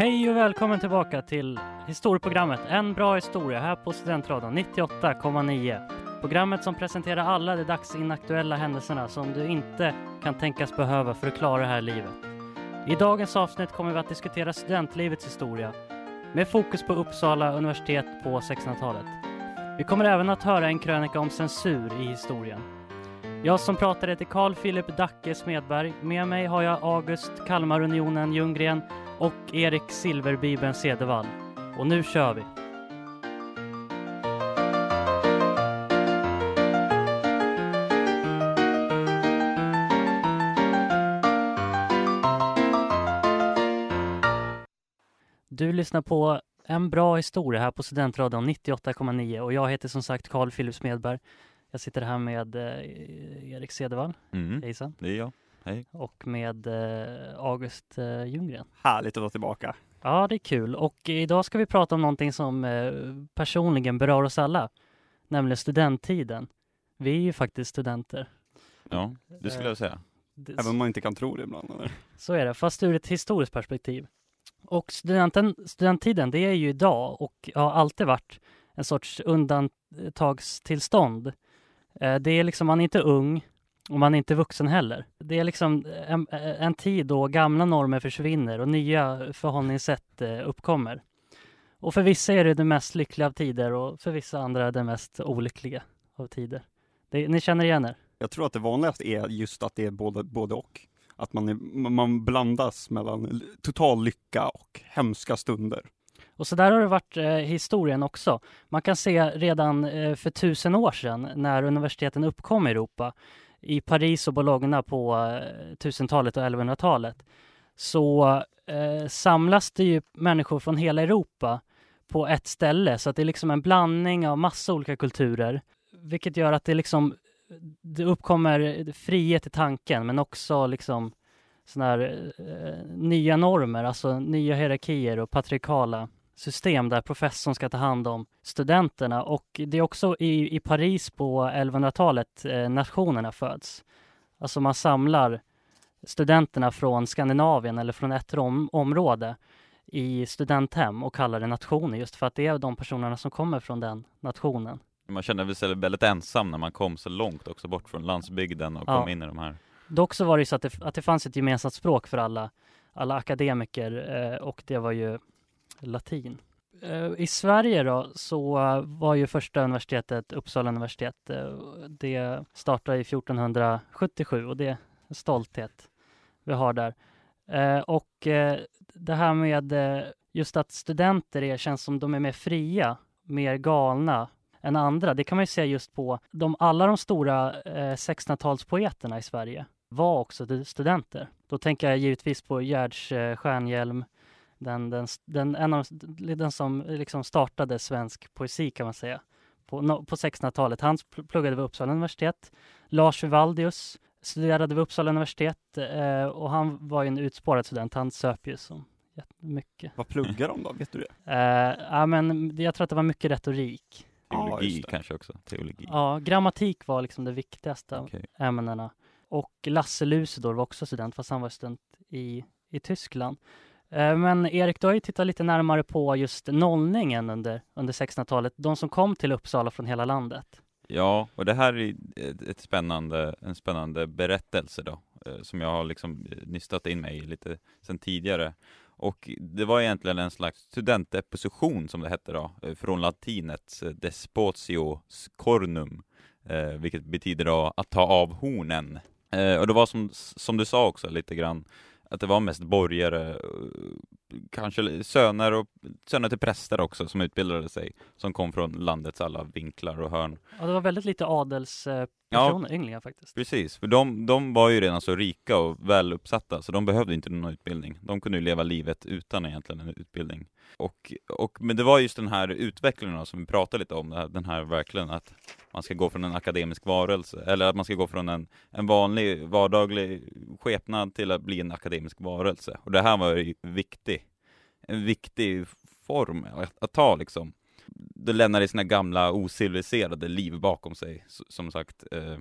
Hej och välkommen tillbaka till historieprogrammet En bra historia här på Studentradion 98,9. Programmet som presenterar alla de dagsinaktuella händelserna som du inte kan tänkas behöva för att klara det här livet. I dagens avsnitt kommer vi att diskutera studentlivets historia med fokus på Uppsala universitet på 1600-talet. Vi kommer även att höra en krönika om censur i historien. Jag som pratar heter Carl Philip Dacke Smedberg. Med mig har jag August Kalmarunionen Ljunggren och Erik Silverbibeln Cedervall. Och nu kör vi! Du lyssnar på En bra historia här på Studentradion 98,9 och jag heter som sagt Carl Philip Smedberg. Jag sitter här med eh, Erik Cedervall, Mm, hejsan, det är jag. Hej. och med eh, August eh, Ljunggren. Härligt att vara tillbaka. Ja, det är kul. Och idag ska vi prata om någonting som eh, personligen berör oss alla, nämligen studenttiden. Vi är ju faktiskt studenter. Ja, det skulle jag säga. Det- Även om man inte kan tro det ibland. Eller? Så är det, fast ur ett historiskt perspektiv. Och studenten, studenttiden, det är ju idag och har alltid varit en sorts undantagstillstånd. Eh, det är liksom, man är inte ung och man är inte vuxen heller. Det är liksom eh, en, eh, en tid då gamla normer försvinner och nya förhållningssätt uppkommer. Och för vissa är det det mest lyckliga av tider och för vissa andra det mest olyckliga av tider. Det, ni känner igen er? Jag tror att det vanligaste är just att det är både, både och. Att man, är, man blandas mellan total lycka och hemska stunder. Och så där har det varit eh, historien också. Man kan se redan eh, för tusen år sedan när universiteten uppkom i Europa, i Paris och Bologna på eh, 1000-talet och 1100-talet, så eh, samlas det ju människor från hela Europa på ett ställe. Så att det är liksom en blandning av massa olika kulturer, vilket gör att det liksom det uppkommer frihet i tanken, men också liksom såna här eh, nya normer, alltså nya hierarkier och patriarkala system där professorn ska ta hand om studenterna och det är också i, i Paris på 1100-talet eh, nationerna föds. Alltså man samlar studenterna från Skandinavien eller från ett om, område i studenthem och kallar det nationer just för att det är de personerna som kommer från den nationen. Man kände sig väldigt ensam när man kom så långt också bort från landsbygden och Ja. kom in i de här. Dock så var det ju så att det, att det fanns ett gemensamt språk för alla, alla akademiker eh, och det var ju latin. Eh, I Sverige då så eh, var ju första universitetet Uppsala universitet. Eh, det startade i 1477 och det är en stolthet vi har där. Och det här med just att studenter är, känns som de är mer fria, mer galna än andra. Det kan man ju se just på de, alla de stora 1600-talspoeterna i Sverige var också studenter. Då tänker jag givetvis på Gerds Stjärnhjelm, den, den, den, en av, den som liksom startade svensk poesi kan man säga på, no, på 1600-talet. Han pl- pluggade vid Uppsala universitet. Lars Vivaldius studerade vid Uppsala universitet eh, och han var ju en utspårad student. Han söp ju som jättemycket. Vad pluggar de då? Vet du det? Eh, ja, men jag tror att det var mycket retorik. Ja, Teologi det. kanske också. Teologi. Ja, grammatik var liksom det viktigaste Okej. ämnena. Och Lasse Lucidor var också student, fast han var student i, i Tyskland. Eh, men Erik, du har ju tittat lite närmare på just nollningen under, under 1600-talet. De som kom till Uppsala från hela landet. Ja, och det här är ett, spännande, en spännande berättelse då, eh, som jag har liksom eh, nystat in mig i lite sedan tidigare. Och det var egentligen en slags studenteposition som det hette då, från latinets despotio cornum, vilket betyder då att ta av hornen. Och det var som, som du sa också lite grann, att det var mest borgare, kanske söner och söner till präster också som utbildade sig, som kom från landets alla vinklar och hörn. Ja, det var väldigt lite adels eh, adelspersoner, ynglingar faktiskt. Precis, för de, de var ju redan så rika och väl uppsatta så de behövde inte någon utbildning. De kunde ju leva livet utan egentligen en utbildning. Och, och, men det var just den här utvecklingen som vi pratade lite om, den här verkligen att man ska gå från en akademisk varelse, eller att man ska gå från en, en vanlig vardaglig skepnad till att bli en akademisk varelse. Och det här var ju viktig, en viktig form att, att ta liksom. Det lämnade sina gamla ociviliserade liv bakom sig, som sagt. Eh,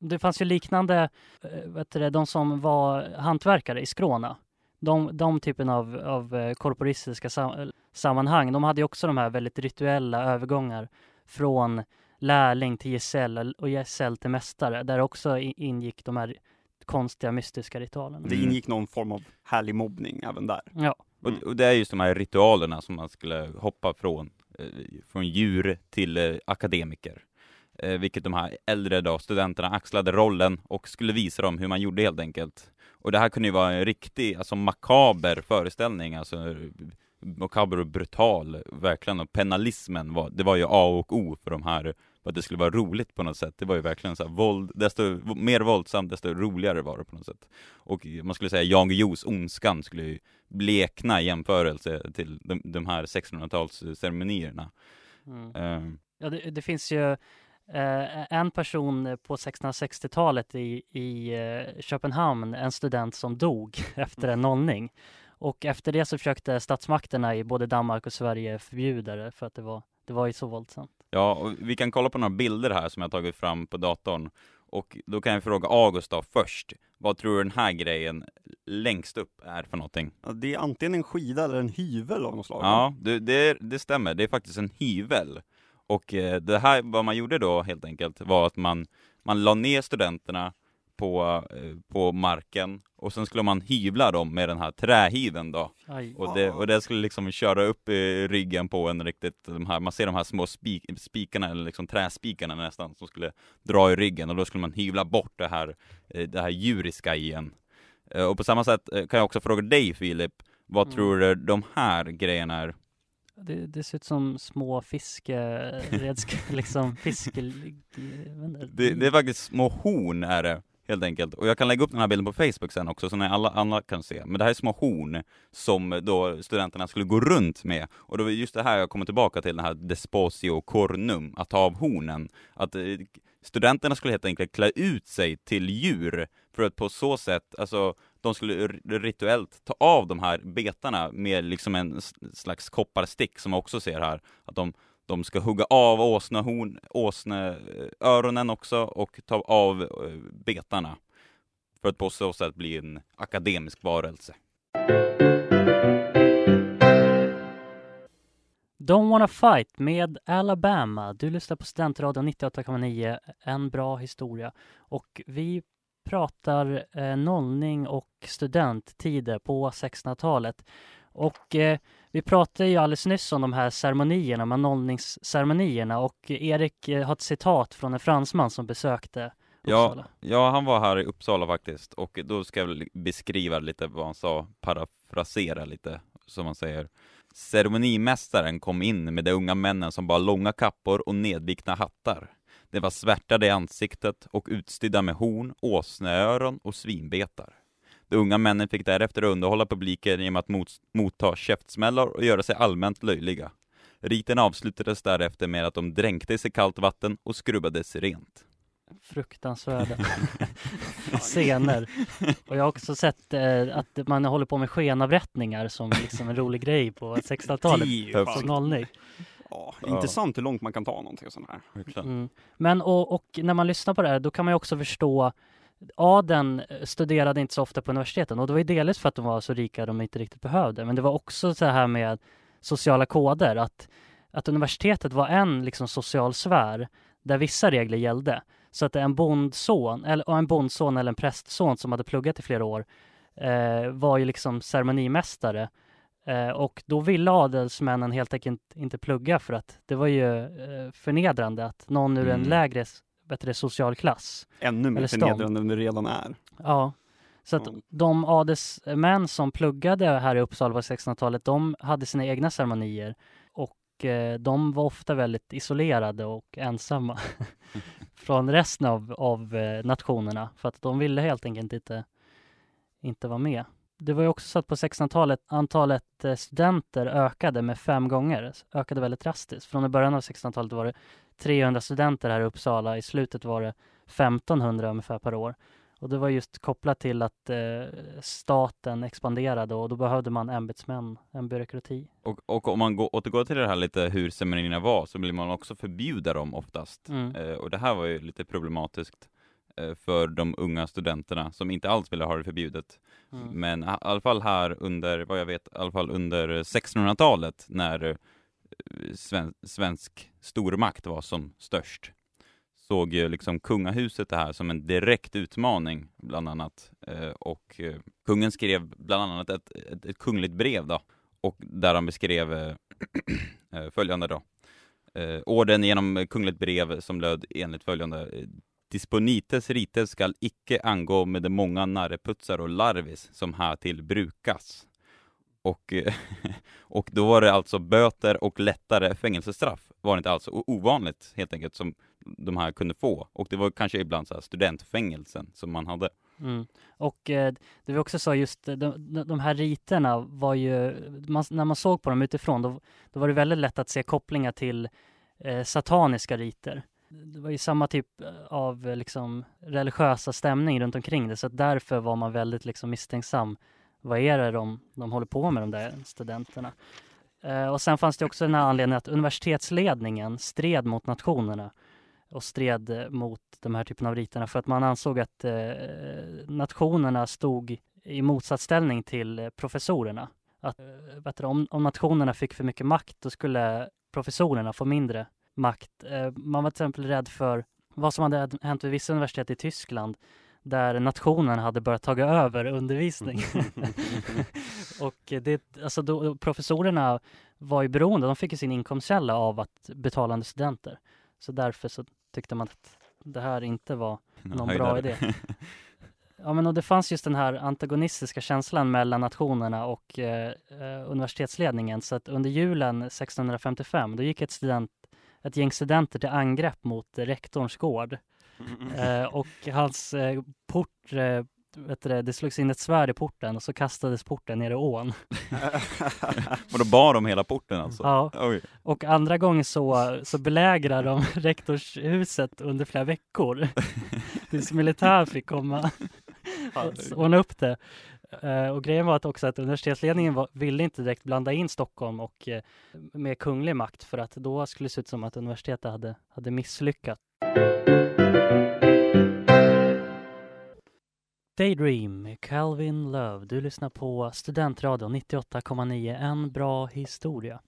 Det fanns ju liknande, eh, vet du de som var hantverkare i Skråna. de, de typen av, av eh, korporistiska sam, sammanhang, de hade ju också de här väldigt rituella övergångar från lärling till gesäll och gesäll till mästare, där också ingick de här konstiga mystiska ritualerna. Det ingick någon form av härlig mobbning även där. Ja. Och, och det är just de här ritualerna som man skulle hoppa från, Eh, från djur till eh, akademiker. Eh, vilket de här äldre då, studenterna axlade rollen och skulle visa dem hur man gjorde helt enkelt. Och det här kunde ju vara en riktig, alltså makaber föreställning, alltså makaber och brutal, verkligen. Och penalismen var, det var ju A och O för de här, för att det skulle vara roligt på något sätt. Det var ju verkligen så här, våld, desto mer våldsamt, desto roligare var det på något sätt. Och man skulle säga Jan Guillous Ondskan skulle ju blekna i jämförelse till de, de här 1600-talsceremonierna. Mm. Uh. Ja, det, det, finns ju Eh, en person på 1660-talet i, i eh, Köpenhamn, en student som dog efter en nollning. Och efter det så försökte statsmakterna i både Danmark och Sverige förbjuda det för att det var, det var ju så våldsamt. Ja, och vi kan kolla på några bilder här som jag tagit fram på datorn. Och då kan jag fråga August då först. Vad tror du den här grejen längst upp är för någonting? Ja, det är antingen en skida eller en hyvel av något slag. Ja, det, det, det stämmer. Det är faktiskt en hyvel. Och eh, det här, vad man gjorde då helt enkelt, var att man, man la ner studenterna på, eh, på marken och sen skulle man hyvla dem med den här trähyveln då. Och det, och det skulle liksom köra upp i ryggen på en riktigt, de här, man ser de här små spik, spikarna, eller liksom träspikarna nästan, som skulle dra i ryggen och då skulle man hyvla bort det här, eh, det här djuriska igen. Och på samma sätt kan jag också fråga dig Filip, vad mm. tror du de här grejerna är? Det, det, ser ut som små fiskeredskap, liksom fiske... Det, det, är faktiskt små horn är det, helt enkelt. Och jag kan lägga upp den här bilden på Facebook sen också, så ni alla andra kan se. Men det här är små horn som då studenterna skulle gå runt med. Och det var just det här jag kommer tillbaka till, den här desposio cornum, att ta av hornen. Att eh, studenterna skulle helt enkelt klä ut sig till djur för att på så sätt, alltså de skulle rituellt ta av de här betarna med liksom en slags kopparstick som man också ser här. Att de, de ska hugga av åsnehorn, åsneöronen eh, också och ta av eh, betarna. För att på så sätt bli en akademisk varelse. Don't wanna fight med Alabama. Du lyssnar på Studentradion 98,9. En bra historia. Och vi pratar eh, nollning och studenttider på 1600-talet. Och eh, vi pratade ju alldeles nyss om de här ceremonierna, de här nollningsceremonierna och Erik eh, har ett citat från en fransman som besökte Uppsala. Ja, ja, han var här i Uppsala faktiskt och då ska jag beskriva lite vad han sa, parafrasera lite som man säger. Ceremonimästaren kom in med de unga männen som bar långa kappor och nedvikna hattar. De var svärtade i ansiktet och utstydda med horn, åsneöron och svinbetar. De unga männen fick därefter underhålla publiken genom att mot motta käftsmällar och göra sig allmänt löjliga. Riten avslutades därefter med att de dränktes i kallt vatten och skrubbades rent. Fruktansvärda scener. Och jag har också sett eh, att man håller på med skenavrättningar som liksom en rolig grej på 1600-talet. På nollning. Ja, intressant hur långt man kan ta någonting sånt här. Mm. Men och, och, när man lyssnar på det här, då kan man ju också förstå Aden studerade inte så ofta på universiteten och det var ju delvis för att de var så rika de inte riktigt behövde. Men det var också så här med sociala koder, att, att universitetet var en liksom social sfär där vissa regler gällde. Så att en bondson, eller en bondson eller en prästson som hade pluggat i flera år eh, var ju liksom ceremonimästare Eh, och då ville adelsmännen helt enkelt inte plugga för att det var ju eh, förnedrande att någon ur mm. en lägre bättre social klass. Ännu mer förnedrande än det redan är. Ja. Så att mm. de adelsmän som pluggade här i Uppsala på 1600-talet, de hade sina egna ceremonier och eh, de var ofta väldigt isolerade och ensamma från resten av, av eh, nationerna för att de ville helt enkelt inte, inte vara med det var ju också så att på 1600-talet antalet eh, studenter ökade med fem gånger, ökade väldigt drastiskt. Från början av 1600-talet var det 300 studenter här i Uppsala, i slutet var det 1500 ungefär per år. Och det var just kopplat till att eh, staten expanderade och då behövde man ämbetsmän, en byråkrati. Och, och om man går, återgår till det här lite hur ceremonierna var så vill man också förbjuda dem oftast. Mm. Eh, och det här var ju lite problematiskt eh, för de unga studenterna som inte alls ville ha det förbjudet. Mm. Men i alla fall här under, vad jag vet, i alla fall under 1600-talet när sven svensk stormakt var som störst såg ju liksom kungahuset det här som en direkt utmaning bland annat eh, och eh, kungen skrev bland annat ett, ett, ett kungligt brev då och där han beskrev eh, eh följande då eh, orden genom kungligt brev som löd enligt följande Disponites rites skall icke angå med de många narreputsar och larvis som här till brukas. Och, och då var det alltså böter och lättare fängelsestraff var det inte alls ovanligt helt enkelt som de här kunde få. Och det var kanske ibland så studentfängelsen som man hade. Mm. Och eh, det vi också sa just eh, de, de här riterna var ju, man, när man såg på dem utifrån då, då var det väldigt lätt att se kopplingar till eh, sataniska riter. Det var ju samma typ eh, av liksom religiösa stämning runt omkring det så därför var man väldigt liksom misstänksam. Vad är det de, de håller på med de där studenterna? Eh, och sen fanns det också den här anledningen att universitetsledningen stred mot nationerna och stred mot de här typen av riterna för att man ansåg att eh, nationerna stod i motsatsställning till professorerna. Att, eh, du, om, om nationerna fick för mycket makt då skulle professorerna få mindre makt. Eh, man var till exempel rädd för vad som hade hänt vid vissa universitet i Tyskland där nationen hade börjat ta över undervisning. och det, alltså då, professorerna var ju beroende, de fick ju sin inkomstkälla av att betalande studenter. Så därför så tyckte man att det här inte var någon bra idé. Ja men och det fanns just den här antagonistiska känslan mellan nationerna och eh, eh universitetsledningen så att under julen 1655 då gick ett, student, ett gäng studenter till angrepp mot rektorns gård. Eh, och hans eh, port eh, vet du, det slogs in ett svärd i porten och så kastades porten ner i ån. och då bar de hela porten alltså? Ja. Oj. Och andra gången så, så belägrar de rektorshuset under flera veckor. Tills militär fick komma och ordna upp det. Och grejen var att också att universitetsledningen var, ville inte direkt blanda in Stockholm och med kunglig makt för att då skulle det se ut som att universitetet hade, hade misslyckats. Daydream med Calvin Love. Du lyssnar på Studentradion 98,9, en bra historia.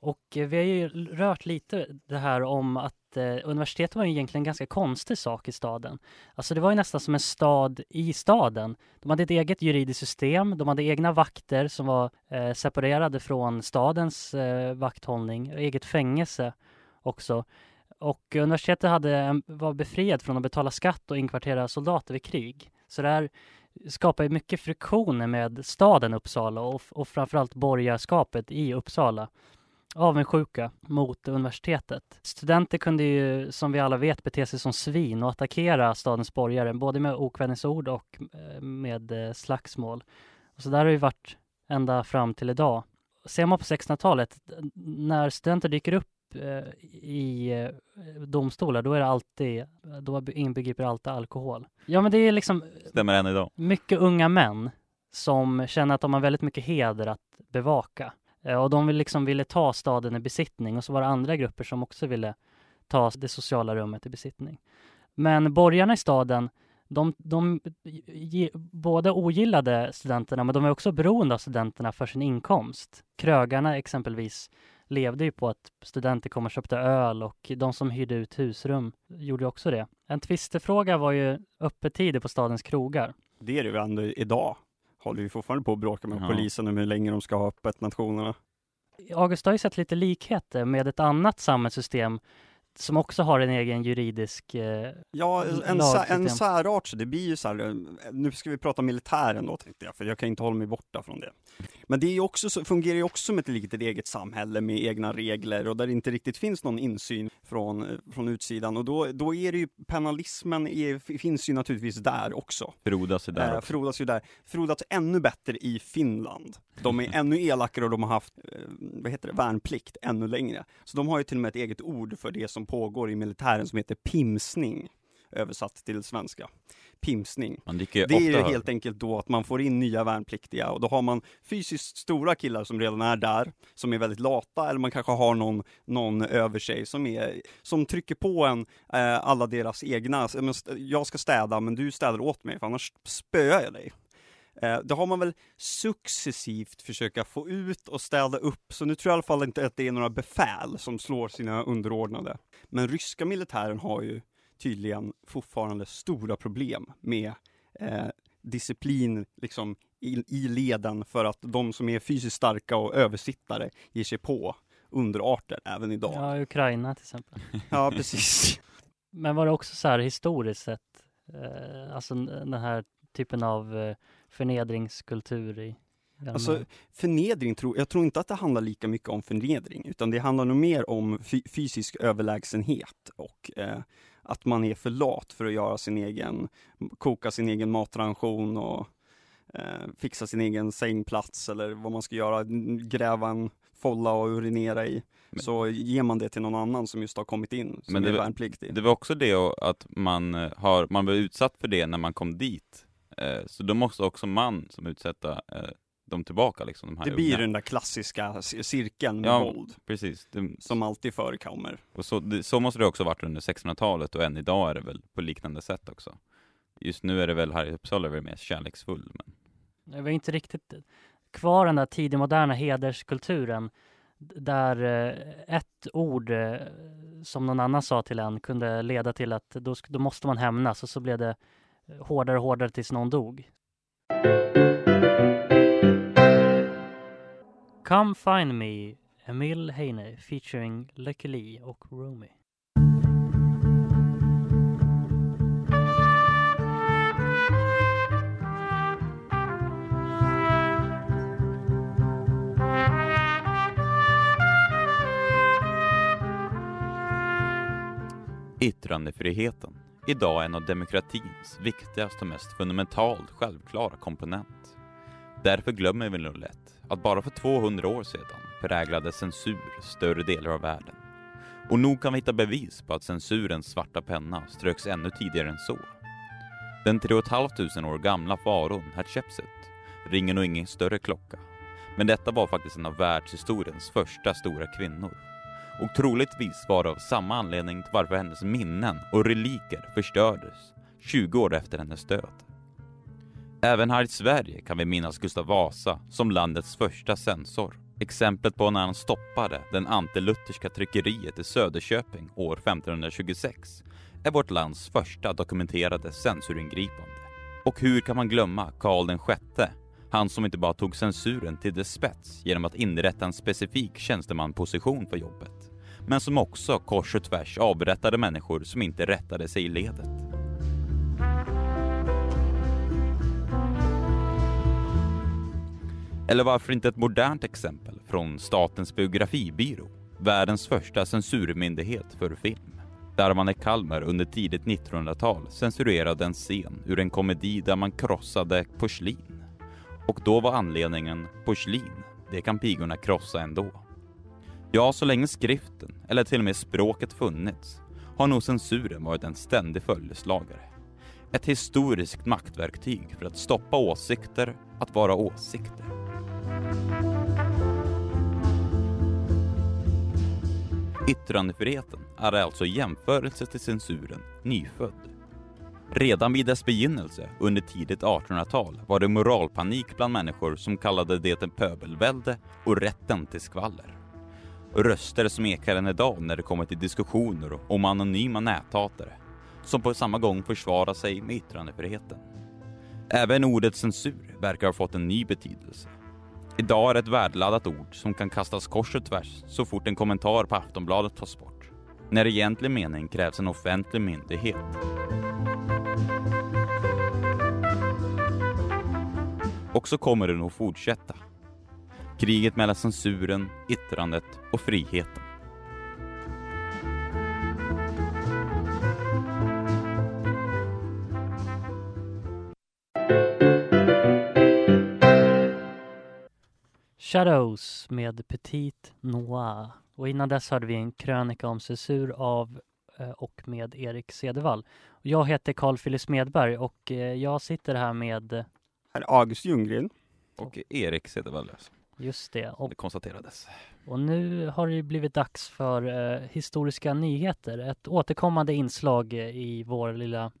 Och eh, vi har ju rört lite det här om att eh, universitetet var ju egentligen en ganska konstig sak i staden. Alltså det var ju nästan som en stad i staden. De hade ett eget juridiskt system, de hade egna vakter som var eh, separerade från stadens eh, vakthållning, eget fängelse också. Och eh, universitetet hade, var befriad från att betala skatt och inkvartera soldater vid krig. Så det här skapar mycket friktioner med staden Uppsala och, och framförallt borgarskapet i Uppsala. Avundsjuka mot universitetet. Studenter kunde ju, som vi alla vet, bete sig som svin och attackera stadens borgare, både med okvädningsord och eh, med eh, slagsmål. Och så där har det varit ända fram till idag. Ser man på 1600-talet, när studenter dyker upp i eh, domstolar, då är det alltid, då inbegriper alltid alkohol. Ja men det är liksom Stämmer än idag. Mycket unga män som känner att de har väldigt mycket heder att bevaka. Eh, och de vill liksom ville ta staden i besittning och så var det andra grupper som också ville ta det sociala rummet i besittning. Men borgarna i staden, de, de ge, både ogillade studenterna men de är också beroende av studenterna för sin inkomst. Krögarna exempelvis levde ju på att studenter kom och köpte öl och de som hyrde ut husrum gjorde också det. En tvistefråga var ju öppettider på stadens krogar. Det är det ju ändå idag. Håller vi fortfarande på att bråka med ja. polisen om hur länge de ska ha öppet, nationerna. August har ju sett lite likheter med ett annat samhällssystem som också har en egen juridisk eh, Ja, en, sa, en särart, så det blir ju så här, eh, nu ska vi prata militären då tänkte jag, för jag kan inte hålla mig borta från det. Men det är ju också, fungerar ju också som ett litet eget samhälle med egna regler och där det inte riktigt finns någon insyn från, eh, från utsidan och då, då är det ju, penalismen är, finns ju naturligtvis där också. Frodas ju där eh, Frodas ju där. Frodas ännu bättre i Finland. De är ännu elakare och de har haft, eh, vad heter det, värnplikt ännu längre. Så de har ju till och med ett eget ord för det som pågår i militären som heter pimsning, översatt till svenska. pimsning. Det är ju helt enkelt då att man får in nya värnpliktiga och då har man fysiskt stora killar som redan är där, som är väldigt lata, eller man kanske har någon, någon över sig som, är, som trycker på en eh, alla deras egna, jag ska städa men du städar åt mig för annars spöar jag dig. Eh, det har man väl successivt försöka få ut och städa upp, så nu tror jag i alla fall inte att det är några befäl som slår sina underordnade. Men ryska militären har ju tydligen fortfarande stora problem med eh, disciplin liksom i, i leden för att de som är fysiskt starka och översittare ger sig på underarter även idag. Ja, Ukraina till exempel. ja, precis. Men var det också så här historiskt sett, eh, alltså den här typen av eh, förnedringskultur i Alltså förnedring, tror, jag tror inte att det handlar lika mycket om förnedring, utan det handlar nog mer om fysisk överlägsenhet och eh, att man är för lat för att göra sin egen, koka sin egen matransion och eh, fixa sin egen sängplats eller vad man ska göra, gräva en folla och urinera i. Men, så ger man det till någon annan som just har kommit in, som men det, är värnpliktig. Det var också det att man eh, har, man var utsatt för det när man kom dit. Eh, så då måste också man som utsätta eh, dem tillbaka liksom. De här det blir unga. den där klassiska cirkeln med ja, våld. precis. Det, som alltid förekommer. Och så, det, så måste det också varit under 1600-talet och än idag är det väl på liknande sätt också. Just nu är det väl här i Uppsala är det mer kärleksfull. Men... Det var inte riktigt kvar den där tidigmoderna hederskulturen där eh, ett ord som någon annan sa till en kunde leda till att då, då måste man hämnas och så blev det hårdare och hårdare tills någon dog. Come Find Me, Emil Heine featuring Lucky Lee och Romy. Yttrandefriheten. Idag en av demokratins viktigaste och mest fundamentalt självklara komponent. Därför glömmer vi nog lätt att bara för 200 år sedan präglade censur större delar av världen. Och nog kan vi hitta bevis på att censurens svarta penna ströks ännu tidigare än så. Den 3 500 år gamla faron Hatshepsut ringer nog ingen större klocka. Men detta var faktiskt en av världshistoriens första stora kvinnor. Och troligtvis var det av samma anledning till varför hennes minnen och reliker förstördes 20 år efter hennes död. Även här i Sverige kan vi minnas Gustav Vasa som landets första censor. Exemplet på när han stoppade den antilutherska tryckeriet i Söderköping år 1526 är vårt lands första dokumenterade censuringripande. Och hur kan man glömma Karl VI? Han som inte bara tog censuren till dess spets genom att inrätta en specifik tjänstemanposition för jobbet, men som också kors och tvärs avrättade människor som inte rättade sig i ledet. Eller varför inte ett modernt exempel från Statens biografibyrå, världens första censurmyndighet för film. Där man i Kalmar under tidigt 1900-tal censurerade en scen ur en komedi där man krossade porslin. Och då var anledningen porslin, det kan pigorna krossa ändå. Ja, så länge skriften, eller till och med språket funnits, har nog censuren varit en ständig följeslagare. Ett historiskt maktverktyg för att stoppa åsikter att vara åsikter. Yttrandefriheten är alltså i jämförelse till censuren nyfödd. Redan vid dess begynnelse under tidigt 1800-tal var det moralpanik bland människor som kallade det en pöbelvälde och rätten till skvaller. Röster som ekar än idag när det kommer till diskussioner om anonyma näthatare som på samma gång försvarar sig med yttrandefriheten. Även ordet censur verkar ha fått en ny betydelse. Idag är det ett värdeladdat ord som kan kastas kors och tvärs så fort en kommentar på Aftonbladet tas bort. När i egentlig mening krävs en offentlig myndighet. Och så kommer det nog fortsätta. Kriget mellan censuren, yttrandet och friheten. Shadows med Petit Noir. Och innan dess hörde vi en krönika om censur av eh, och med Erik Cedervall. Jag heter Carl Philip Smedberg och jag sitter här med Herr August Ljunggren. Och Erik Cedervall. Alltså. Just det. Och, det konstaterades. Och nu har det blivit dags för eh, historiska nyheter. Ett återkommande inslag i vår lilla,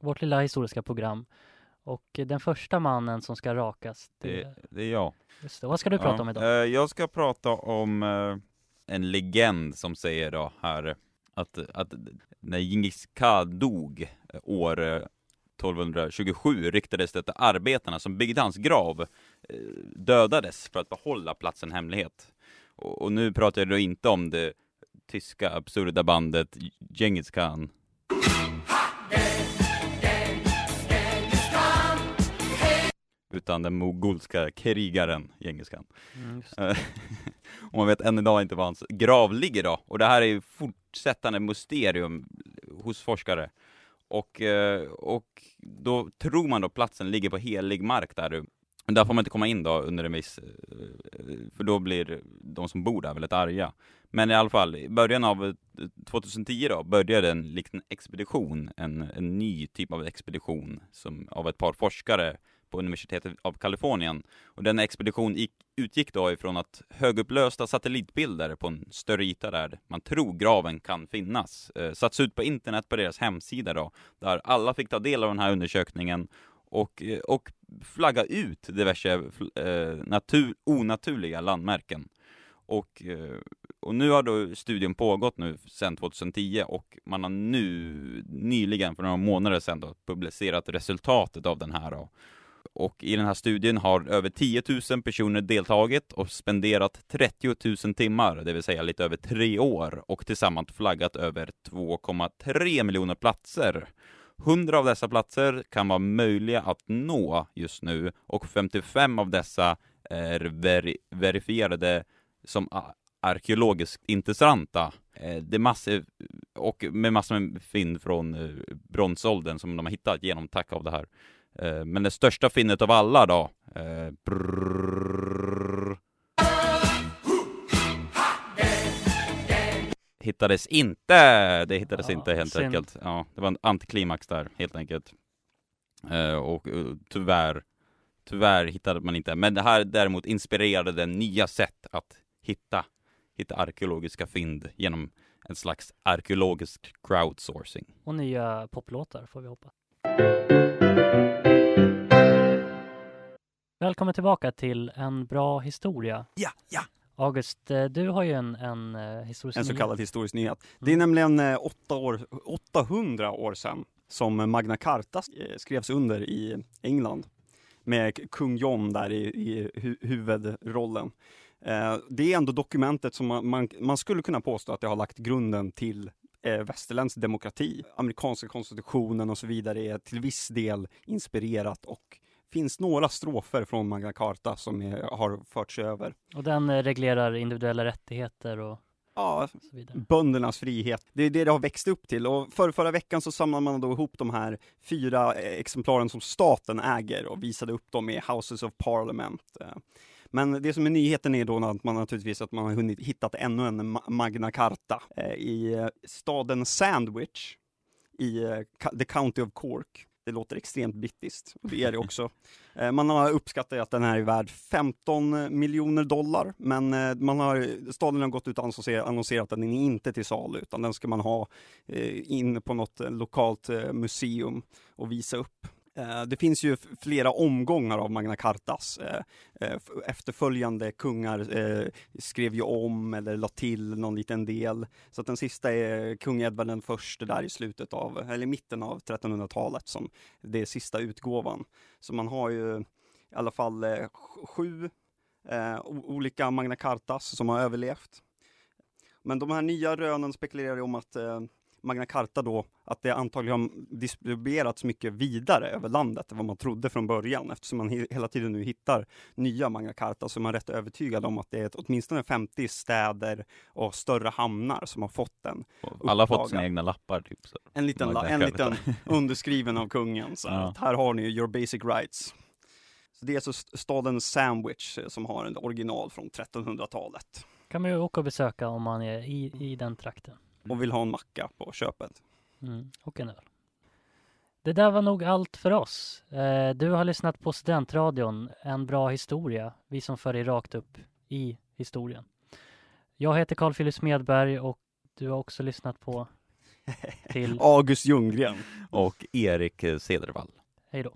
vårt lilla historiska program. Och den första mannen som ska rakas, det, det, det är jag. Just det. Vad ska du prata ja, om idag? Eh, jag ska prata om eh, en legend som säger då här att, att när Djingis Khan dog eh, år 1227 riktades det till arbetarna som byggde hans grav dödades för att behålla platsen hemlighet. Och, och nu pratar jag då inte om det tyska absurda bandet Djingis Khan utan den mogulska krigaren Djingis Khan. Mm, och man vet än idag inte var hans grav ligger då. Och det här är ju fortsättande mysterium hos forskare. Och, eh, och då tror man då platsen ligger på helig mark där. Men där får man inte komma in då under en viss, eh, för då blir de som bor där väldigt arga. Men i alla fall, i början av eh, 2010 då, började en liten expedition, en, en ny typ av expedition som, av ett par forskare på universitetet av Kalifornien. Och denna expedition gick, utgick då ifrån att högupplösta satellitbilder på en större yta där man tror graven kan finnas, eh, satts ut på internet på deras hemsida då, där alla fick ta del av den här undersökningen och, eh, och flagga ut diverse eh, natur, onaturliga landmärken. Och, eh, och nu har då studien pågått nu sedan 2010 och man har nu nyligen, för några månader sedan då, publicerat resultatet av den här då. Och i den här studien har över 10 000 personer deltagit och spenderat 30 000 timmar, det vill säga lite över tre år, och tillsammans flaggat över 2,3 miljoner platser. 100 av dessa platser kan vara möjliga att nå just nu och 55 av dessa är veri verifierade som arkeologiskt intressanta. Eh, det är massor, och med massor med fynd från eh, bronsåldern som de har hittat genom tack av det här. Eh, men det största finnet av alla då, Brrr, hittades inte! Det hittades ja, inte helt synd. enkelt. Ja, det var en antiklimax där, helt enkelt. Eh, och tyvärr, tyvärr hittade man inte. Men det här däremot inspirerade den nya sätt att hitta, hitta arkeologiska fynd genom en slags arkeologisk crowdsourcing. Och nya poplåtar får vi hoppas. Välkommen tillbaka till en bra historia. Ja, ja. August, eh, du har ju en, en uh, historisk En så kallad nyhet. historisk nyhet. Mm. Det är nämligen uh, åtta år, 800 år sedan som Magna Carta skrevs under i England med kung John där i, i hu huvudrollen. Det är ändå dokumentet som man, man, man, skulle kunna påstå att det har lagt grunden till eh, västerländsk demokrati. Amerikanska konstitutionen och så vidare är till viss del inspirerat och finns några strofer från Magna Carta som är, har förts över. Och den eh, reglerar individuella rättigheter och Ja, böndernas frihet. Det är det det har växt upp till och för förra veckan så samlade man då ihop de här fyra eh, exemplaren som staten äger och visade upp dem i Houses of Parliament. Eh. Men det som är nyheten är då att man naturligtvis att man har hunnit hittat ännu en Magna Carta i staden Sandwich i the County of Cork. Det låter extremt brittiskt, och det är det också. Eh, man har uppskattat att den här är värd 15 miljoner dollar, men eh, man har, staden har gått ut och annonserat att den är inte till salu, utan den ska man ha eh, in på något lokalt museum och visa upp. Eh, det finns ju flera omgångar av Magna Cartas. Eh, eh, efterföljande kungar skrev ju om eller la till någon liten del. Så att den sista är kung Edvard den förste där i slutet av, eller mitten av 1300-talet som det är sista utgåvan. Så man har ju i alla fall sju olika Magna Cartas som har överlevt. Men de här nya rönen spekulerar om att Magna Carta då, att det antagligen har distribuerats mycket vidare över landet än vad man trodde från början. Eftersom man hela tiden nu hittar nya Magna Carta så är man rätt övertygad om att det är åtminstone 50 städer och större hamnar som har fått den. Alla har fått sina egna lappar? Typ, så. En liten, en liten underskriven av kungen. Så ja. här har ni your basic rights. Så det är alltså staden Sandwich eh, som har en original från 1300-talet. kan man ju åka och besöka om man är i, i den trakten. Och vill ha en macka på köpet. Mm, och en öl. Det där var nog allt för oss. Eh, du har lyssnat på Studentradion, en bra historia, vi som för dig rakt upp i historien. Jag heter Carl Philip Smedberg och du har också lyssnat på till August Ljunggren. Och Erik Cedervall. Hej då.